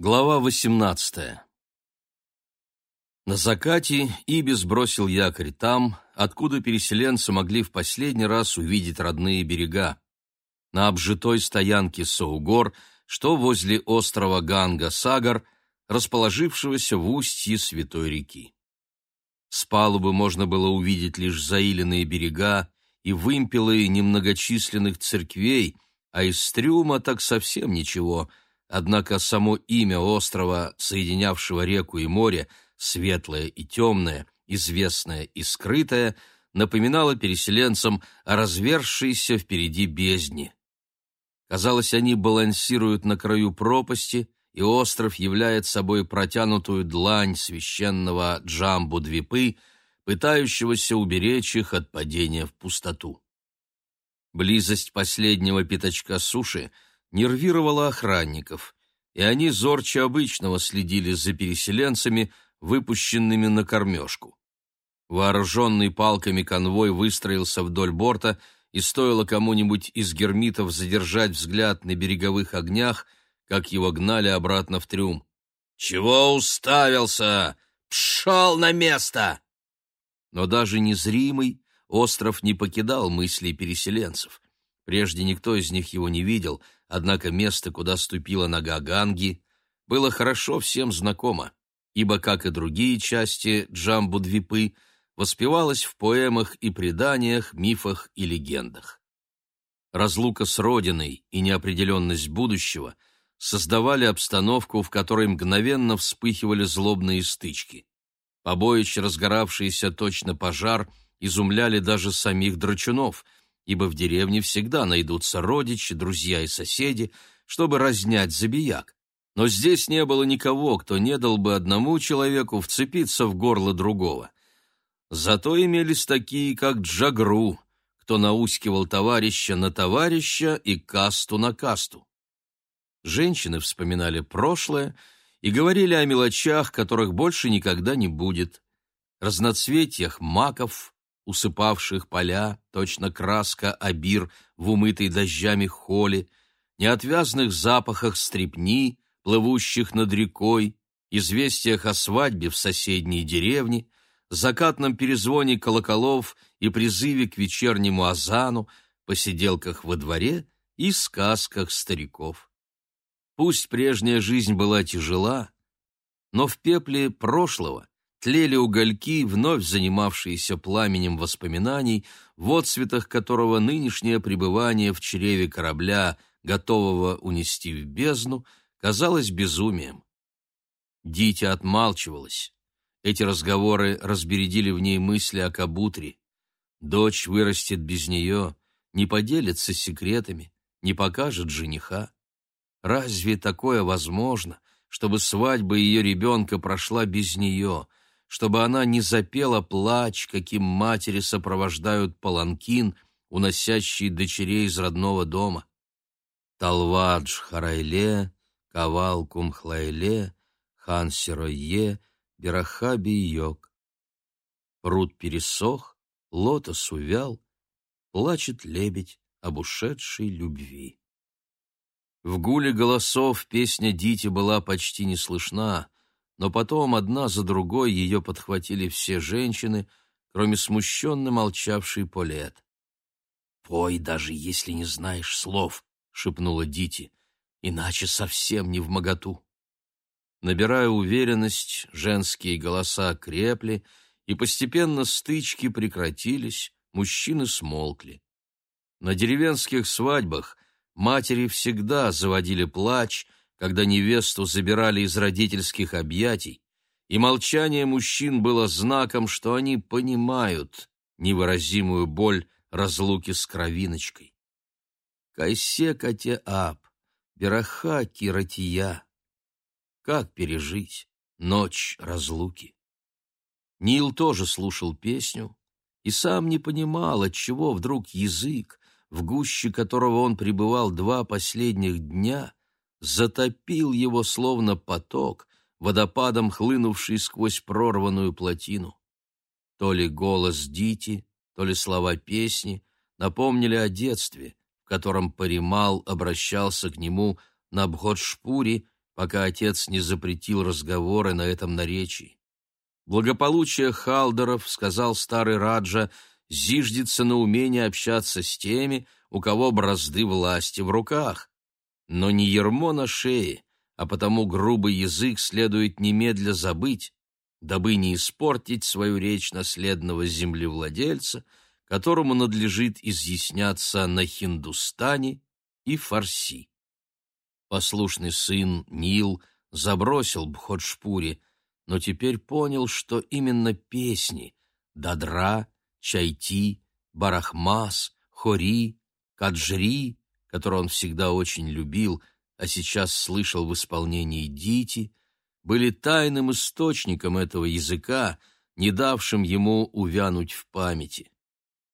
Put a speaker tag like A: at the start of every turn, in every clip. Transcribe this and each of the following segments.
A: Глава 18 На закате Ибис бросил якорь там, откуда переселенцы могли в последний раз увидеть родные берега, на обжитой стоянке Саугор, что возле острова Ганга-Сагар, расположившегося в устье Святой реки. С палубы можно было увидеть лишь заиленные берега и вымпелы немногочисленных церквей, а из трюма так совсем ничего — Однако само имя острова, соединявшего реку и море, светлое и темное, известное и скрытое, напоминало переселенцам о развершейся впереди бездне. Казалось, они балансируют на краю пропасти, и остров являет собой протянутую длань священного Джамбу-Двипы, пытающегося уберечь их от падения в пустоту. Близость последнего пятачка суши — нервировала охранников, и они зорче обычного следили за переселенцами, выпущенными на кормежку. Вооруженный палками конвой выстроился вдоль борта, и стоило кому-нибудь из гермитов задержать взгляд на береговых огнях, как его гнали обратно в трюм. «Чего уставился? Пшел на место!» Но даже незримый остров не покидал мыслей переселенцев. Прежде никто из них его не видел — Однако место, куда ступила нога Ганги, было хорошо всем знакомо, ибо, как и другие части Джамбудвипы, воспевалось в поэмах и преданиях, мифах и легендах. Разлука с родиной и неопределенность будущего создавали обстановку, в которой мгновенно вспыхивали злобные стычки. Побоище, разгоравшееся точно пожар, изумляли даже самих драчунов — ибо в деревне всегда найдутся родичи, друзья и соседи, чтобы разнять забияк. Но здесь не было никого, кто не дал бы одному человеку вцепиться в горло другого. Зато имелись такие, как Джагру, кто наускивал товарища на товарища и касту на касту. Женщины вспоминали прошлое и говорили о мелочах, которых больше никогда не будет, разноцветиях маков, усыпавших поля, точно краска обир в умытой дождями холе, неотвязных запахах стрепни, плывущих над рекой, известиях о свадьбе в соседней деревне, закатном перезвоне колоколов и призыве к вечернему азану, посиделках во дворе и сказках стариков. Пусть прежняя жизнь была тяжела, но в пепле прошлого тлели угольки, вновь занимавшиеся пламенем воспоминаний, в отцветах которого нынешнее пребывание в чреве корабля, готового унести в бездну, казалось безумием. Дитя отмалчивалась. Эти разговоры разбередили в ней мысли о Кабутре. Дочь вырастет без нее, не поделится секретами, не покажет жениха. Разве такое возможно, чтобы свадьба ее ребенка прошла без нее — чтобы она не запела плач, каким матери сопровождают паланкин, уносящий дочерей из родного дома. Талвадж Харайле, Кавал Кумхлайле, Хан Сиройе, Берахаби Йог. Пруд пересох, лотос увял, плачет лебедь об ушедшей любви. В гуле голосов песня Дити была почти не слышна, но потом одна за другой ее подхватили все женщины, кроме смущенно молчавшей Полет. «Пой, даже если не знаешь слов», — шепнула Дити, — «иначе совсем не в моготу». Набирая уверенность, женские голоса крепли, и постепенно стычки прекратились, мужчины смолкли. На деревенских свадьбах матери всегда заводили плач — когда невесту забирали из родительских объятий, и молчание мужчин было знаком, что они понимают невыразимую боль разлуки с кровиночкой. Кайсе Катеап, Бераха Киратия. Как пережить ночь разлуки? Нил тоже слушал песню и сам не понимал, отчего вдруг язык, в гуще которого он пребывал два последних дня, затопил его словно поток, водопадом хлынувший сквозь прорванную плотину. То ли голос Дити, то ли слова песни напомнили о детстве, в котором Паримал обращался к нему на Бходшпуре, пока отец не запретил разговоры на этом наречии. Благополучие Халдеров, сказал старый Раджа, зиждется на умении общаться с теми, у кого бразды власти в руках. Но не ермо на шее, а потому грубый язык следует немедля забыть, дабы не испортить свою речь наследного землевладельца, которому надлежит изъясняться на хиндустане и фарси. Послушный сын Нил забросил Бходшпури, но теперь понял, что именно песни Дадра, Чайти, Барахмас, Хори, Каджри, которые он всегда очень любил, а сейчас слышал в исполнении Дити, были тайным источником этого языка, не давшим ему увянуть в памяти.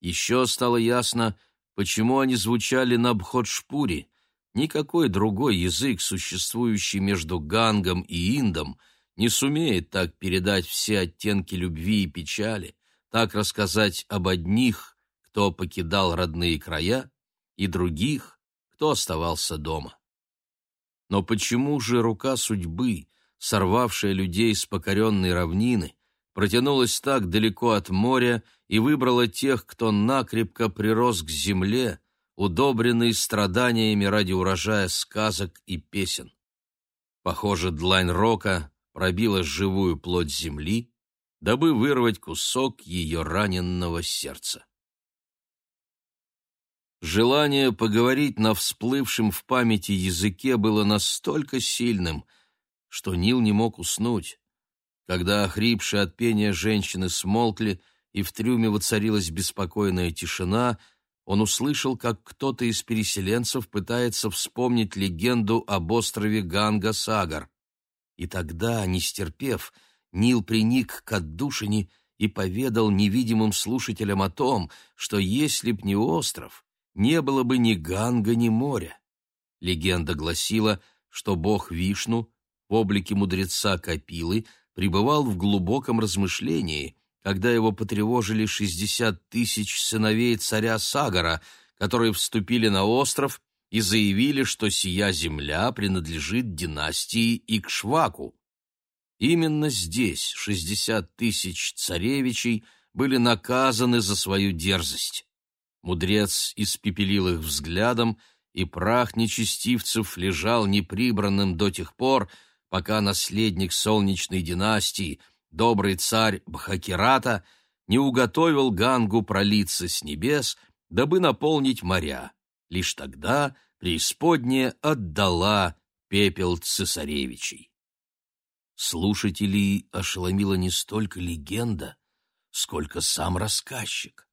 A: Еще стало ясно, почему они звучали на Бходшпуре. Никакой другой язык, существующий между Гангом и Индом, не сумеет так передать все оттенки любви и печали, так рассказать об одних, кто покидал родные края, и других, кто оставался дома. Но почему же рука судьбы — сорвавшая людей с покоренной равнины, протянулась так далеко от моря и выбрала тех, кто накрепко прирос к земле, удобренный страданиями ради урожая сказок и песен. Похоже, длань рока пробила живую плоть земли, дабы вырвать кусок ее раненного сердца. Желание поговорить на всплывшем в памяти языке было настолько сильным — что Нил не мог уснуть. Когда охрипшие от пения женщины смолкли и в трюме воцарилась беспокойная тишина, он услышал, как кто-то из переселенцев пытается вспомнить легенду об острове Ганга-Сагар. И тогда, не стерпев, Нил приник к отдушине и поведал невидимым слушателям о том, что если б не остров, не было бы ни Ганга, ни моря. Легенда гласила, что бог Вишну в облике мудреца Капилы пребывал в глубоком размышлении, когда его потревожили шестьдесят тысяч сыновей царя Сагара, которые вступили на остров и заявили, что сия земля принадлежит династии Икшваку. Именно здесь шестьдесят тысяч царевичей были наказаны за свою дерзость. Мудрец испепелил их взглядом, и прах нечестивцев лежал неприбранным до тех пор, пока наследник солнечной династии, добрый царь Бхакирата, не уготовил Гангу пролиться с небес, дабы наполнить моря. Лишь тогда преисподняя отдала пепел цесаревичей. Слушателей ошеломила не столько легенда, сколько сам рассказчик.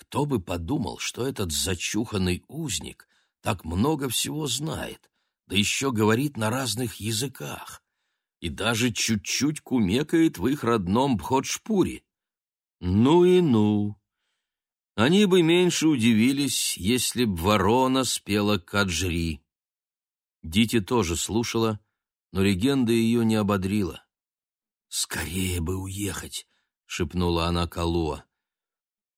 A: Кто бы подумал, что этот зачуханный узник так много всего знает, да еще говорит на разных языках и даже чуть-чуть кумекает в их родном Бходшпуре. Ну и ну! Они бы меньше удивились, если б ворона спела каджри. Дити тоже слушала, но легенда ее не ободрила. «Скорее бы уехать!» — шепнула она Калуа.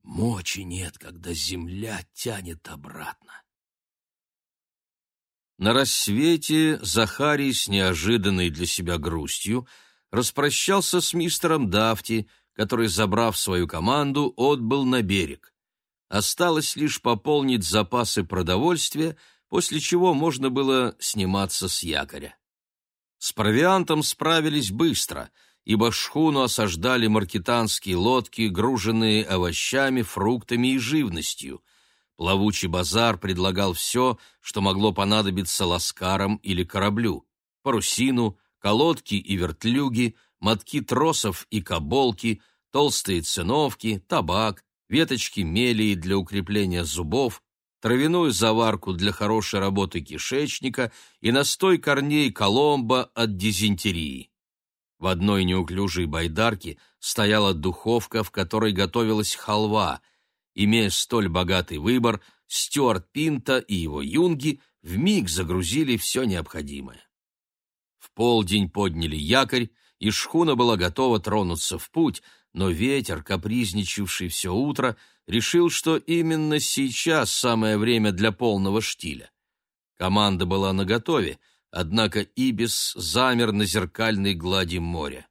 A: «Мочи нет, когда земля тянет обратно». На рассвете Захарий с неожиданной для себя грустью распрощался с мистером Дафти, который, забрав свою команду, отбыл на берег. Осталось лишь пополнить запасы продовольствия, после чего можно было сниматься с якоря. С провиантом справились быстро, ибо шхуну осаждали маркетанские лодки, груженные овощами, фруктами и живностью — Плавучий базар предлагал все, что могло понадобиться ласкарам или кораблю. Парусину, колодки и вертлюги, мотки тросов и каболки, толстые циновки, табак, веточки мелии для укрепления зубов, травяную заварку для хорошей работы кишечника и настой корней коломба от дизентерии. В одной неуклюжей байдарке стояла духовка, в которой готовилась халва — Имея столь богатый выбор, Стюарт Пинта и его юнги вмиг загрузили все необходимое. В полдень подняли якорь, и шхуна была готова тронуться в путь, но ветер, капризничавший все утро, решил, что именно сейчас самое время для полного штиля. Команда была наготове, однако Ибис замер на зеркальной глади моря.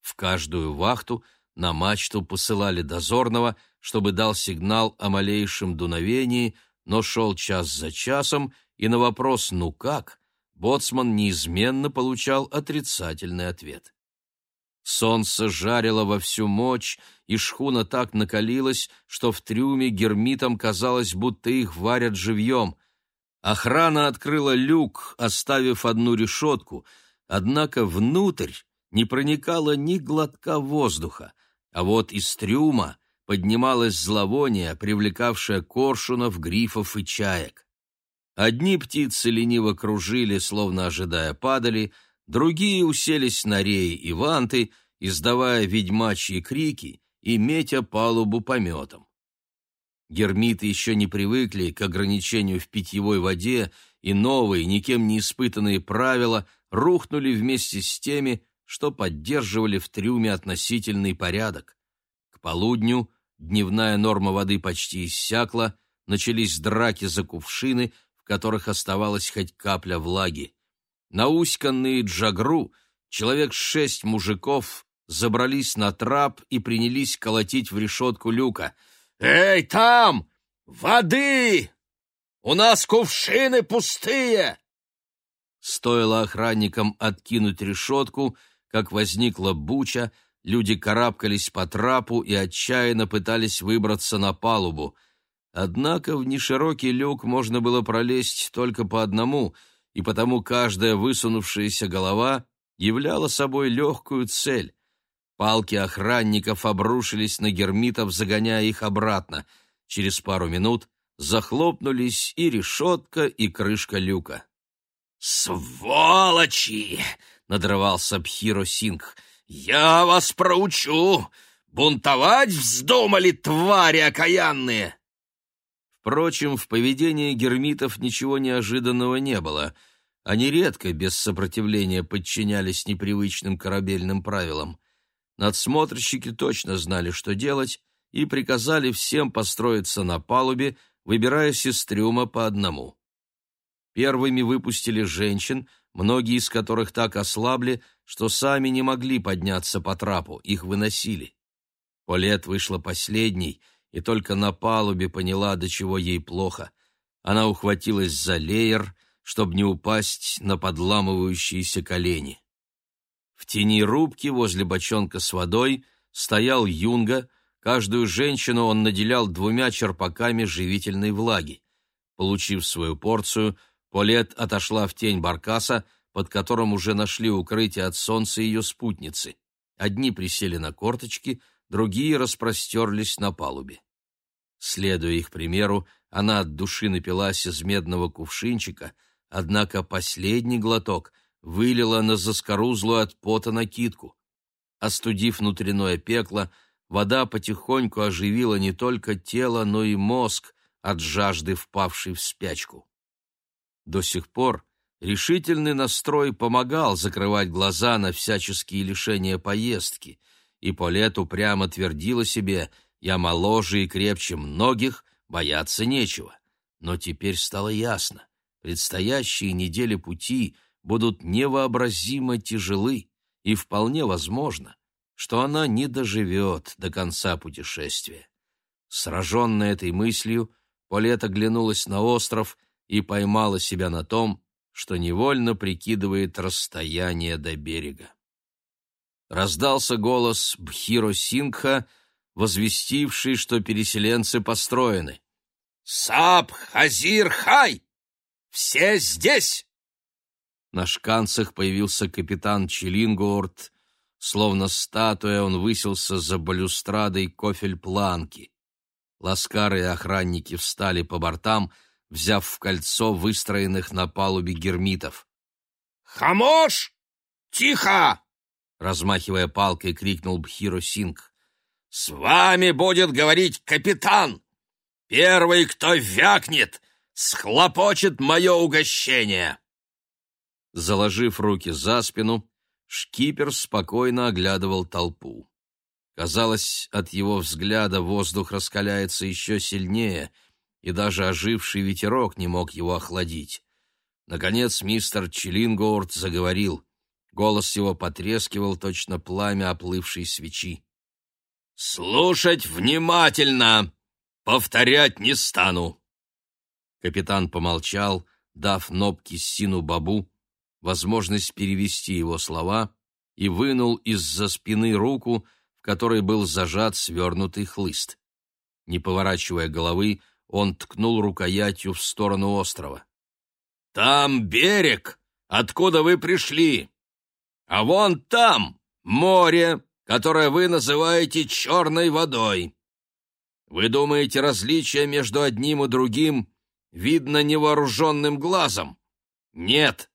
A: В каждую вахту на мачту посылали дозорного, чтобы дал сигнал о малейшем дуновении, но шел час за часом, и на вопрос «ну как?» боцман неизменно получал отрицательный ответ. Солнце жарило во всю мощь, и шхуна так накалилась, что в трюме гермитам казалось, будто их варят живьем. Охрана открыла люк, оставив одну решетку, однако внутрь не проникало ни глотка воздуха, а вот из трюма поднималось зловоние, привлекавшее коршунов, грифов и чаек. Одни птицы лениво кружили, словно ожидая падали, другие уселись на реи и ванты, издавая ведьмачьи крики и метя палубу пометом. Гермиты еще не привыкли к ограничению в питьевой воде, и новые, никем не испытанные правила рухнули вместе с теми, что поддерживали в трюме относительный порядок. К полудню дневная норма воды почти иссякла, начались драки за кувшины, в которых оставалась хоть капля влаги. Науськанные джагру, человек шесть мужиков, забрались на трап и принялись колотить в решетку люка. «Эй, там! Воды! У нас кувшины пустые!» Стоило охранникам откинуть решетку, как возникла буча, люди карабкались по трапу и отчаянно пытались выбраться на палубу. Однако в неширокий люк можно было пролезть только по одному, и потому каждая высунувшаяся голова являла собой легкую цель. Палки охранников обрушились на гермитов, загоняя их обратно. Через пару минут захлопнулись и решетка, и крышка люка. «Сволочи!» — надрывался Бхиро Сингх. «Я вас проучу! Бунтовать вздумали, твари окаянные!» Впрочем, в поведении гермитов ничего неожиданного не было. Они редко без сопротивления подчинялись непривычным корабельным правилам. Надсмотрщики точно знали, что делать, и приказали всем построиться на палубе, выбираясь из по одному. Первыми выпустили женщин, многие из которых так ослабли, что сами не могли подняться по трапу, их выносили. Полет вышла последней, и только на палубе поняла, до чего ей плохо. Она ухватилась за леер, чтобы не упасть на подламывающиеся колени. В тени рубки возле бочонка с водой стоял юнга, каждую женщину он наделял двумя черпаками живительной влаги. Получив свою порцию, Полет отошла в тень баркаса, под которым уже нашли укрытие от солнца ее спутницы. Одни присели на корточки, другие распростерлись на палубе. Следуя их примеру, она от души напилась из медного кувшинчика, однако последний глоток вылила на заскорузлую от пота накидку. Остудив внутреннее пекло, вода потихоньку оживила не только тело, но и мозг, от жажды впавший в спячку. До сих пор решительный настрой помогал закрывать глаза на всяческие лишения поездки, и Полет прямо твердила себе «я моложе и крепче многих, бояться нечего». Но теперь стало ясно, предстоящие недели пути — будут невообразимо тяжелы, и вполне возможно, что она не доживет до конца путешествия. Сраженная этой мыслью, Полет оглянулась на остров и поймала себя на том, что невольно прикидывает расстояние до берега. Раздался голос Бхиро Сингха, возвестивший, что переселенцы построены. «Саб Хазир Хай! Все здесь!» На шканцах появился капитан Челингуорт. Словно статуя он высился за балюстрадой кофель-планки. Ласкары и охранники встали по бортам, взяв в кольцо выстроенных на палубе гермитов. «Хамош! Тихо!» Размахивая палкой, крикнул Бхиро Синг. «С вами будет говорить капитан! Первый, кто вякнет, схлопочет мое угощение!» Заложив руки за спину, шкипер спокойно оглядывал толпу. Казалось, от его взгляда воздух раскаляется еще сильнее, и даже оживший ветерок не мог его охладить. Наконец мистер Чиллингоурт заговорил. Голос его потрескивал точно пламя оплывшей свечи. «Слушать внимательно! Повторять не стану!» Капитан помолчал, дав Нобки Сину Бабу возможность перевести его слова, и вынул из-за спины руку, в которой был зажат свернутый хлыст. Не поворачивая головы, он ткнул рукоятью в сторону острова. Там берег, откуда вы пришли. А вон там море, которое вы называете черной водой. Вы думаете, различие между одним и другим видно невооруженным глазом? Нет.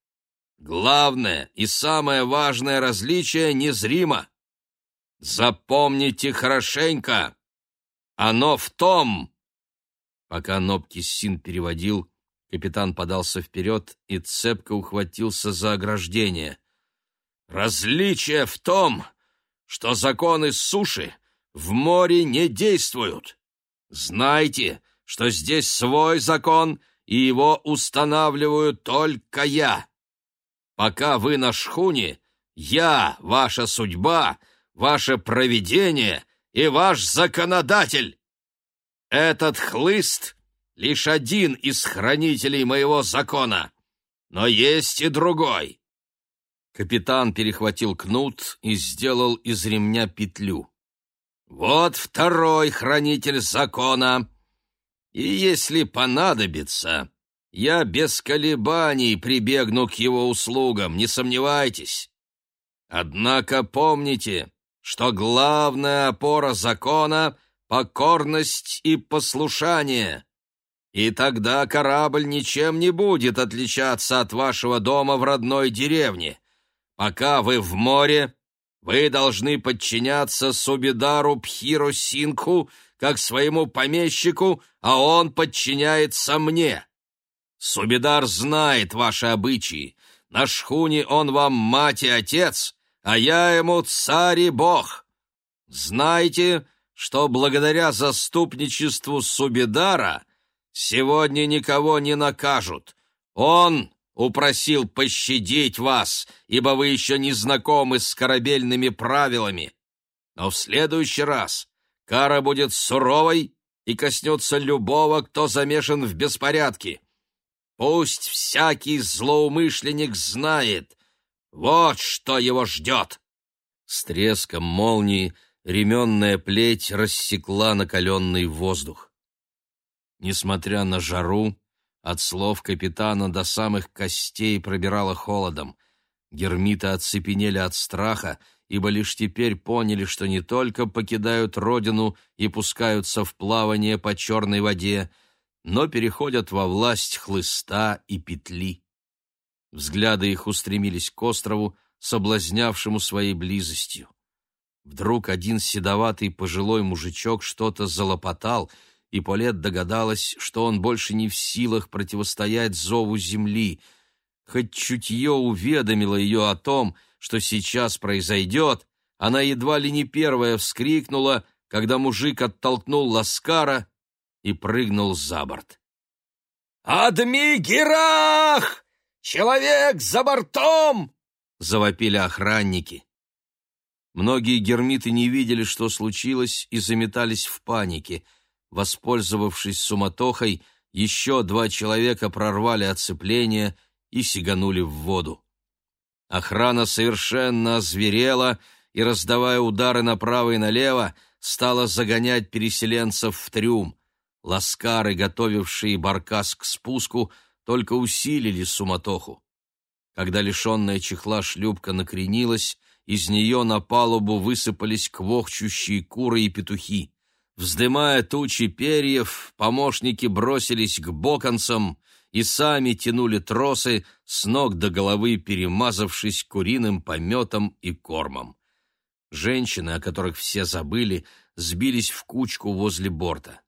A: Главное и самое важное различие незримо. Запомните хорошенько. Оно в том. Пока Нобкисин переводил, Капитан подался вперед и цепко ухватился за ограждение. «Различие в том, что законы суши в море не действуют. Знайте, что здесь свой закон, и его устанавливаю только я. Пока вы на шхуне, я — ваша судьба, ваше провидение и ваш законодатель. Этот хлыст лишь один из хранителей моего закона, но есть и другой. Капитан перехватил кнут и сделал из ремня петлю. Вот второй хранитель закона. И если понадобится, я без колебаний прибегну к его услугам, не сомневайтесь. Однако помните, что главная опора закона — покорность и послушание и тогда корабль ничем не будет отличаться от вашего дома в родной деревне. Пока вы в море, вы должны подчиняться Субидару Пхиру Синку как своему помещику, а он подчиняется мне. Субидар знает ваши обычаи. На шхуне он вам мать и отец, а я ему царь и бог. Знайте, что благодаря заступничеству Субидара — Сегодня никого не накажут. Он упросил пощадить вас, ибо вы еще не знакомы с корабельными правилами. Но в следующий раз кара будет суровой и коснется любого, кто замешан в беспорядке. Пусть всякий злоумышленник знает, вот что его ждет. С треском молнии ременная плеть рассекла накаленный воздух. Несмотря на жару, от слов капитана до самых костей пробирало холодом. Гермиты оцепенели от страха, ибо лишь теперь поняли, что не только покидают родину и пускаются в плавание по черной воде, но переходят во власть хлыста и петли. Взгляды их устремились к острову, соблазнявшему своей близостью. Вдруг один седоватый пожилой мужичок что-то залопотал — и Полет догадалась, что он больше не в силах противостоять зову земли. Хоть чутье уведомило ее о том, что сейчас произойдет, она едва ли не первая вскрикнула, когда мужик оттолкнул Ласкара и прыгнул за борт. «Адмигерах! Человек за бортом!» — завопили охранники. Многие гермиты не видели, что случилось, и заметались в панике — Воспользовавшись суматохой, еще два человека прорвали оцепление и сиганули в воду. Охрана совершенно озверела и, раздавая удары направо и налево, стала загонять переселенцев в трюм. Ласкары, готовившие баркас к спуску, только усилили суматоху. Когда лишенная чехла шлюпка накренилась, из нее на палубу высыпались квохчущие куры и петухи. Вздымая тучи перьев, помощники бросились к боконцам и сами тянули тросы, с ног до головы перемазавшись куриным пометом и кормом. Женщины, о которых все забыли, сбились в кучку возле борта.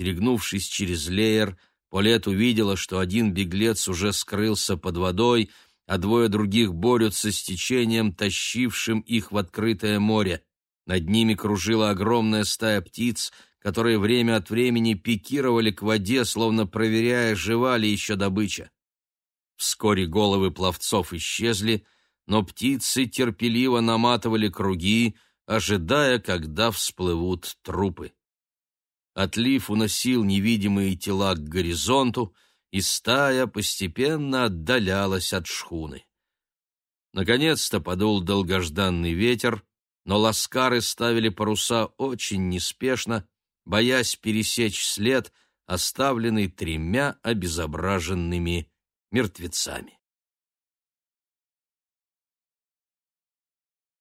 A: Перегнувшись через леер, Полет увидела, что один беглец уже скрылся под водой, а двое других борются с течением, тащившим их в открытое море. Над ними кружила огромная стая птиц, которые время от времени пикировали к воде, словно проверяя, жива ли еще добыча. Вскоре головы пловцов исчезли, но птицы терпеливо наматывали круги, ожидая, когда всплывут трупы. Отлив уносил невидимые тела к горизонту, и стая постепенно отдалялась от шхуны. Наконец-то подул долгожданный ветер, но ласкары ставили паруса очень неспешно, боясь пересечь след, оставленный тремя обезображенными мертвецами.